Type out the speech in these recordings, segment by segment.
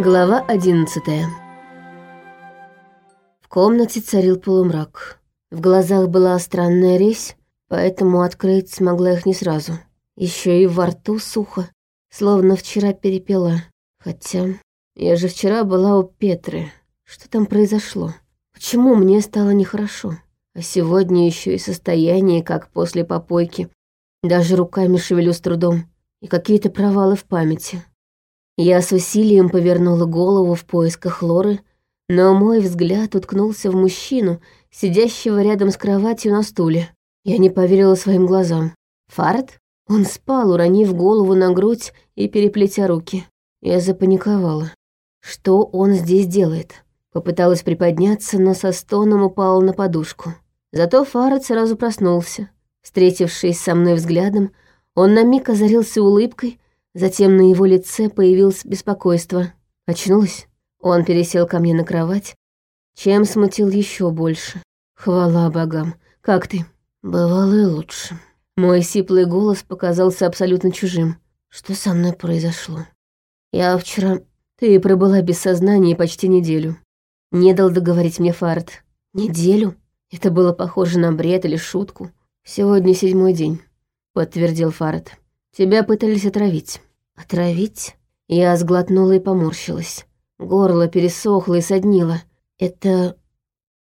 Глава одиннадцатая. В комнате царил полумрак. В глазах была странная резь, поэтому открыть смогла их не сразу. Еще и во рту сухо, словно вчера перепела. Хотя я же вчера была у Петры. Что там произошло? Почему мне стало нехорошо? А сегодня еще и состояние, как после попойки. Даже руками шевелю с трудом. И какие-то провалы в памяти. Я с усилием повернула голову в поисках Лоры, но мой взгляд уткнулся в мужчину, сидящего рядом с кроватью на стуле. Я не поверила своим глазам. Фарт? Он спал, уронив голову на грудь и переплетя руки. Я запаниковала. Что он здесь делает? Попыталась приподняться, но со стоном упала на подушку. Зато Фарад сразу проснулся. Встретившись со мной взглядом, он на миг озарился улыбкой, затем на его лице появилось беспокойство. Очнулась. Он пересел ко мне на кровать, чем смутил еще больше. Хвала богам. Как ты? Бывало и лучше. Мой сиплый голос показался абсолютно чужим. Что со мной произошло? Я вчера... Ты пробыла без сознания почти неделю. Не дал договорить мне Фарт. Неделю? Это было похоже на бред или шутку. Сегодня седьмой день, подтвердил Фарт. Тебя пытались отравить. Отравить? Я сглотнула и поморщилась. Горло пересохло и соднило. Это...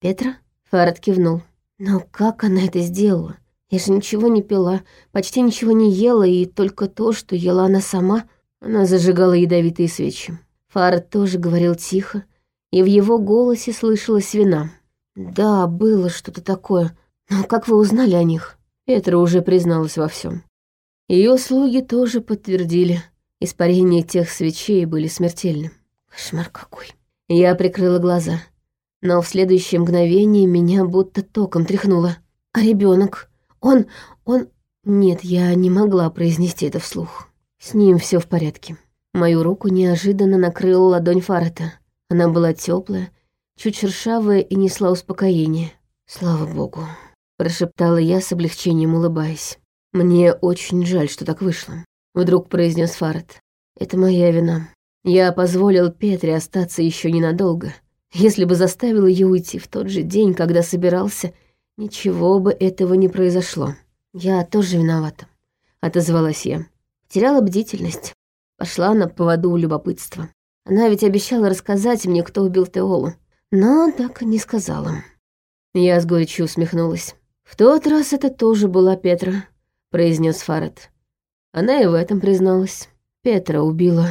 Петра? Фарт кивнул. Но как она это сделала? Я же ничего не пила, почти ничего не ела, и только то, что ела она сама, она зажигала ядовитые свечи. Фарт тоже говорил тихо, и в его голосе слышалась вина. «Да, было что-то такое. Но как вы узнали о них?» Петра уже призналась во всем. Ее слуги тоже подтвердили. Испарения тех свечей были смертельны. Кошмар какой. Я прикрыла глаза. Но в следующее мгновение меня будто током тряхнуло. А ребенок? Он... он... Нет, я не могла произнести это вслух. С ним все в порядке. Мою руку неожиданно накрыла ладонь Фарета. Она была теплая, чуть шершавая и несла успокоение. «Слава богу», — прошептала я с облегчением, улыбаясь. «Мне очень жаль, что так вышло», — вдруг произнес Фарет. «Это моя вина. Я позволил Петре остаться еще ненадолго. Если бы заставил ее уйти в тот же день, когда собирался, ничего бы этого не произошло. Я тоже виновата», — отозвалась я. Теряла бдительность. Пошла на поводу любопытства. Она ведь обещала рассказать мне, кто убил Теолу но так и не сказала. Я с горечью усмехнулась. «В тот раз это тоже была Петра», — произнес Фарет. Она и в этом призналась. Петра убила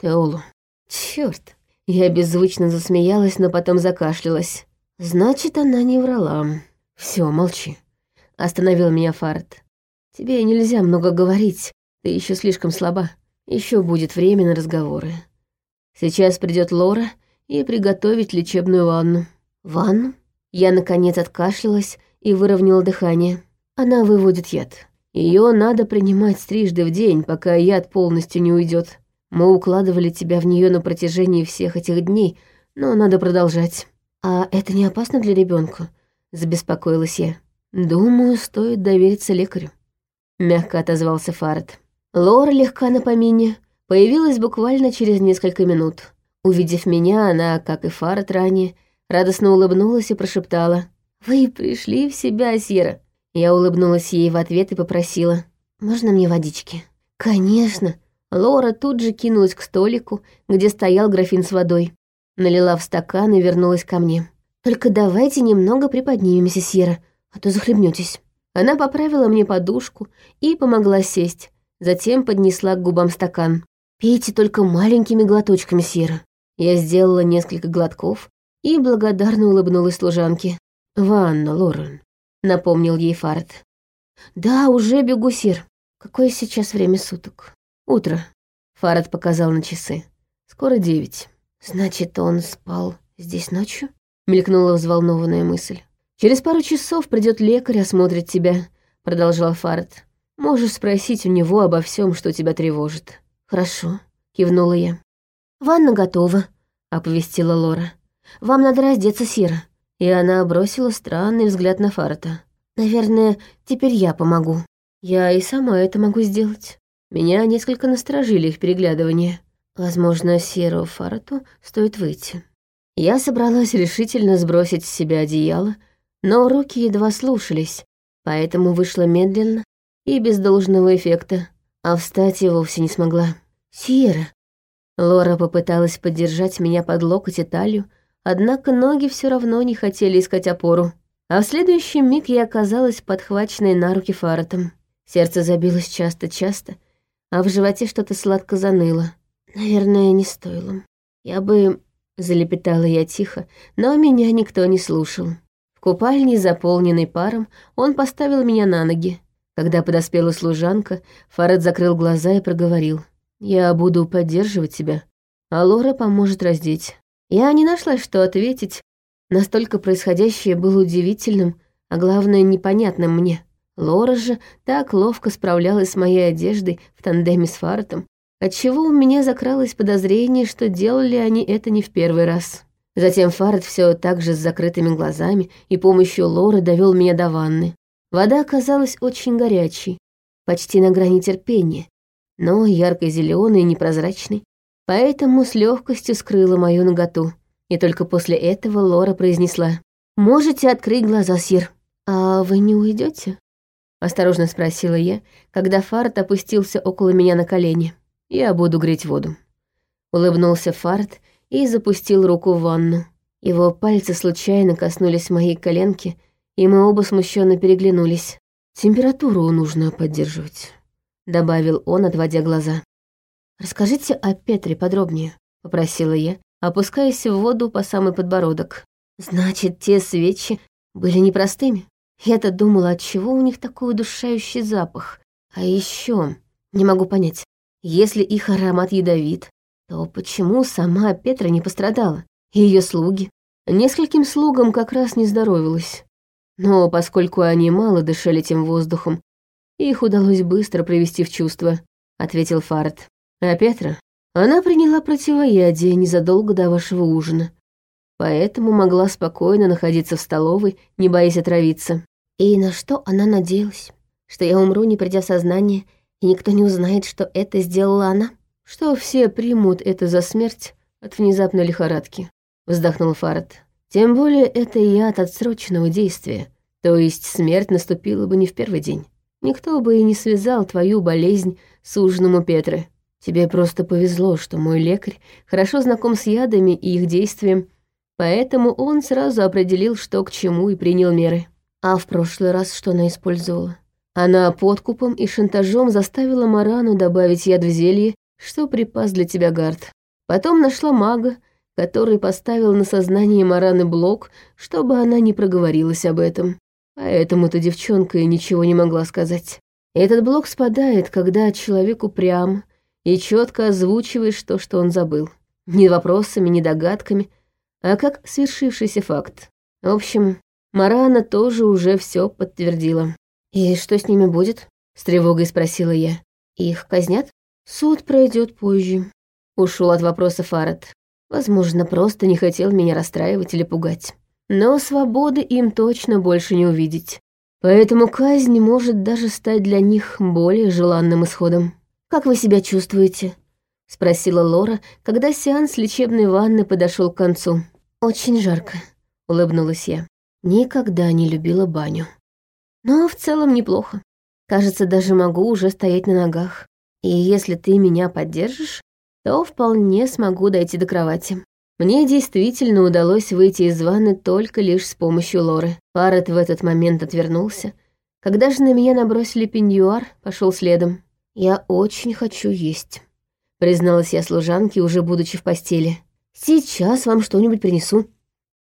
Теолу. Черт! Я беззвучно засмеялась, но потом закашлялась. Значит, она не врала. Все, молчи. Остановил меня Фарет. Тебе нельзя много говорить, ты еще слишком слаба. Еще будет время на разговоры. Сейчас придет Лора и приготовить лечебную ванну. Ванну? Я, наконец, откашлялась и выровняла дыхание. Она выводит яд. Ее надо принимать трижды в день, пока яд полностью не уйдет. Мы укладывали тебя в нее на протяжении всех этих дней, но надо продолжать. А это не опасно для ребенка? Забеспокоилась я. Думаю, стоит довериться лекарю. Мягко отозвался Фарет. Лора легка на помине, появилась буквально через несколько минут. Увидев меня, она, как и Фарет ранее, радостно улыбнулась и прошептала. «Вы пришли в себя, Сера». Я улыбнулась ей в ответ и попросила. «Можно мне водички?» «Конечно». Лора тут же кинулась к столику, где стоял графин с водой. Налила в стакан и вернулась ко мне. «Только давайте немного приподнимемся, Сера, а то захлебнетесь». Она поправила мне подушку и помогла сесть, затем поднесла к губам стакан. «Пейте только маленькими глоточками, Сера. Я сделала несколько глотков и благодарно улыбнулась служанке. «Ванна, Лорен», — напомнил ей Фарт. «Да, уже бегу, Сир. Какое сейчас время суток?» «Утро», — Фарад показал на часы. «Скоро девять». «Значит, он спал здесь ночью?» — мелькнула взволнованная мысль. «Через пару часов придет лекарь, осмотрит тебя», — продолжал Фарад. «Можешь спросить у него обо всем, что тебя тревожит». «Хорошо», — кивнула я. «Ванна готова», — оповестила Лора. «Вам надо раздеться, Сира». И она бросила странный взгляд на Фарта. «Наверное, теперь я помогу. Я и сама это могу сделать». Меня несколько насторожили их переглядывания. Возможно, Сьеру Фарату стоит выйти. Я собралась решительно сбросить с себя одеяло, но руки едва слушались, поэтому вышла медленно и без должного эффекта, а встать я вовсе не смогла. «Сьерра!» Лора попыталась поддержать меня под локоть и талию, однако ноги все равно не хотели искать опору. А в следующий миг я оказалась подхваченной на руки Фаратом. Сердце забилось часто-часто, а в животе что-то сладко заныло. Наверное, не стоило. Я бы... Залепетала я тихо, но меня никто не слушал. В купальне, заполненной паром, он поставил меня на ноги. Когда подоспела служанка, Фарад закрыл глаза и проговорил. «Я буду поддерживать тебя, а Лора поможет раздеть». Я не нашла, что ответить. Настолько происходящее было удивительным, а главное, непонятным мне. Лора же так ловко справлялась с моей одеждой в тандеме с Фаратом, отчего у меня закралось подозрение, что делали они это не в первый раз. Затем Фарад все так же с закрытыми глазами и помощью Лоры довел меня до ванны. Вода оказалась очень горячей, почти на грани терпения, но ярко-зеленой и непрозрачной, поэтому с легкостью скрыла мою наготу. И только после этого Лора произнесла «Можете открыть глаза, Сир. А вы не уйдете? Осторожно спросила я, когда Фарт опустился около меня на колени. «Я буду греть воду». Улыбнулся Фарт и запустил руку в ванну. Его пальцы случайно коснулись моей коленки, и мы оба смущенно переглянулись. «Температуру нужно поддерживать», — добавил он, отводя глаза. «Расскажите о Петре подробнее», — попросила я, опускаясь в воду по самый подбородок. «Значит, те свечи были непростыми? Я-то думала, от чего у них такой удушающий запах. А еще не могу понять, если их аромат ядовит, то почему сама Петра не пострадала? И ее слуги? Нескольким слугам как раз не здоровилось. Но поскольку они мало дышали тем воздухом, их удалось быстро привести в чувство, ответил Фарт. А Петра? Она приняла противоядие незадолго до вашего ужина, поэтому могла спокойно находиться в столовой, не боясь отравиться. И на что она надеялась? Что я умру, не придя в сознание, и никто не узнает, что это сделала она? Что все примут это за смерть от внезапной лихорадки, вздохнул Фарад. Тем более это яд отсроченного действия, то есть смерть наступила бы не в первый день. Никто бы и не связал твою болезнь с ужином у Петры. Тебе просто повезло, что мой лекарь хорошо знаком с ядами и их действием, поэтому он сразу определил, что к чему и принял меры. А в прошлый раз что она использовала? Она подкупом и шантажом заставила Марану добавить яд в зелье, что припас для тебя Гард. Потом нашла мага, который поставил на сознание Мараны блок, чтобы она не проговорилась об этом. Поэтому-то девчонка и ничего не могла сказать. Этот блок спадает, когда человек упрям и четко озвучиваешь то, что он забыл. Не вопросами, не догадками, а как свершившийся факт. В общем, Марана тоже уже все подтвердила. «И что с ними будет?» — с тревогой спросила я. «Их казнят?» «Суд пройдет позже», — ушел от вопроса Фарад. Возможно, просто не хотел меня расстраивать или пугать. Но свободы им точно больше не увидеть. Поэтому казнь может даже стать для них более желанным исходом. «Как вы себя чувствуете?» — спросила Лора, когда сеанс лечебной ванны подошел к концу. «Очень жарко», — улыбнулась я. Никогда не любила баню. Но в целом неплохо. Кажется, даже могу уже стоять на ногах. И если ты меня поддержишь, то вполне смогу дойти до кровати. Мне действительно удалось выйти из ванны только лишь с помощью Лоры. Парет в этот момент отвернулся. Когда же на меня набросили пеньюар, пошел следом. «Я очень хочу есть», — призналась я служанке, уже будучи в постели. «Сейчас вам что-нибудь принесу».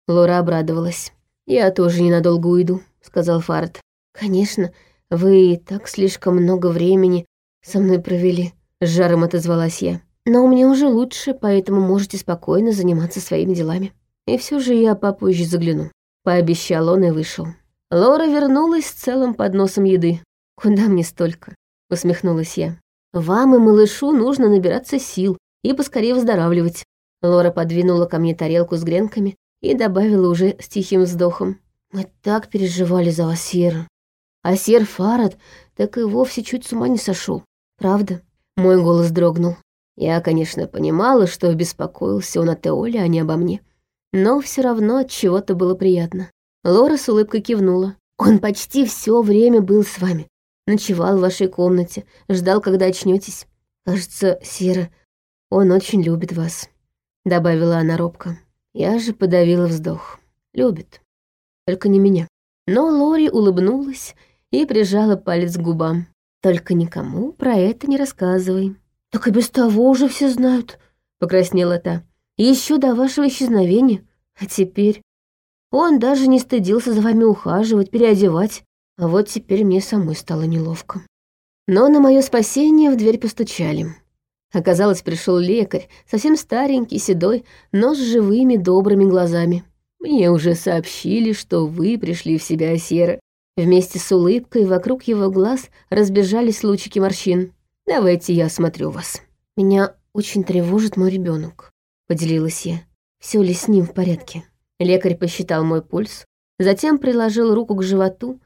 Лора обрадовалась. «Я тоже ненадолго уйду», — сказал Фарт. «Конечно, вы и так слишком много времени со мной провели», — с жаром отозвалась я. «Но мне уже лучше, поэтому можете спокойно заниматься своими делами. И все же я попозже загляну», — пообещал он и вышел. Лора вернулась с целым подносом еды. «Куда мне столько?» — усмехнулась я. «Вам и малышу нужно набираться сил и поскорее выздоравливать». Лора подвинула ко мне тарелку с гренками и добавила уже с тихим вздохом. «Мы так переживали за вас, Сера. А сер Фарад так и вовсе чуть с ума не сошел. Правда?» Мой голос дрогнул. Я, конечно, понимала, что беспокоился он о Теоле, а не обо мне. Но все равно от чего-то было приятно. Лора с улыбкой кивнула. Он почти все время был с вами. Ночевал в вашей комнате, ждал, когда очнетесь. Кажется, Сера, он очень любит вас», — добавила она робко. Я же подавила вздох. Любит. Только не меня. Но Лори улыбнулась и прижала палец к губам. «Только никому про это не рассказывай». «Так и без того уже все знают», — покраснела та. Еще до вашего исчезновения. А теперь он даже не стыдился за вами ухаживать, переодевать. А вот теперь мне самой стало неловко. Но на мое спасение в дверь постучали. Оказалось, пришел лекарь, совсем старенький, седой, но с живыми добрыми глазами. Мне уже сообщили, что вы пришли в себя, Сера. Вместе с улыбкой вокруг его глаз разбежались лучики морщин. Давайте я осмотрю вас. Меня очень тревожит мой ребенок, поделилась я. Все ли с ним в порядке? Лекарь посчитал мой пульс, затем приложил руку к животу.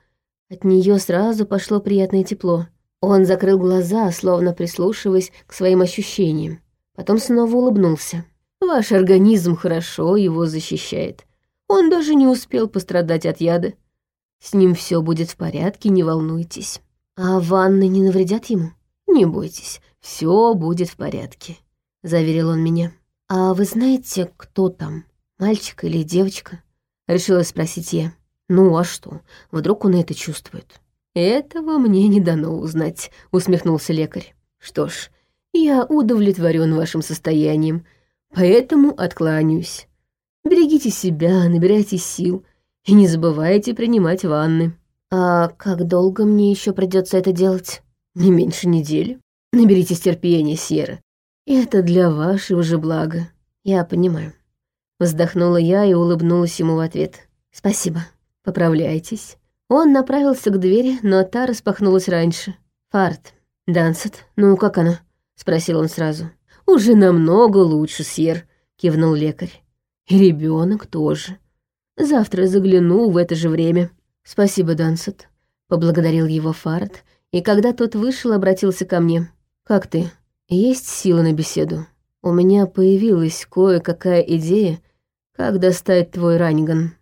От нее сразу пошло приятное тепло. Он закрыл глаза, словно прислушиваясь к своим ощущениям. Потом снова улыбнулся. «Ваш организм хорошо его защищает. Он даже не успел пострадать от яда. С ним все будет в порядке, не волнуйтесь. А ванны не навредят ему? Не бойтесь, все будет в порядке», — заверил он меня. «А вы знаете, кто там?» Мальчик или девочка? Решила спросить я. Ну а что, вдруг он это чувствует? Этого мне не дано узнать, усмехнулся лекарь. Что ж, я удовлетворен вашим состоянием, поэтому откланяюсь. Берегите себя, набирайте сил и не забывайте принимать ванны. А как долго мне еще придется это делать? Не меньше недели. Наберитесь терпения, Сера. Это для вашего же блага. Я понимаю. Вздохнула я и улыбнулась ему в ответ. «Спасибо. Поправляйтесь». Он направился к двери, но та распахнулась раньше. «Фарт, Дансет, ну как она?» — спросил он сразу. «Уже намного лучше, Сьер», — кивнул лекарь. «И ребенок тоже. Завтра загляну в это же время». «Спасибо, Дансет», — поблагодарил его Фарт, и когда тот вышел, обратился ко мне. «Как ты? Есть сила на беседу?» У меня появилась кое-какая идея, как достать твой раниган.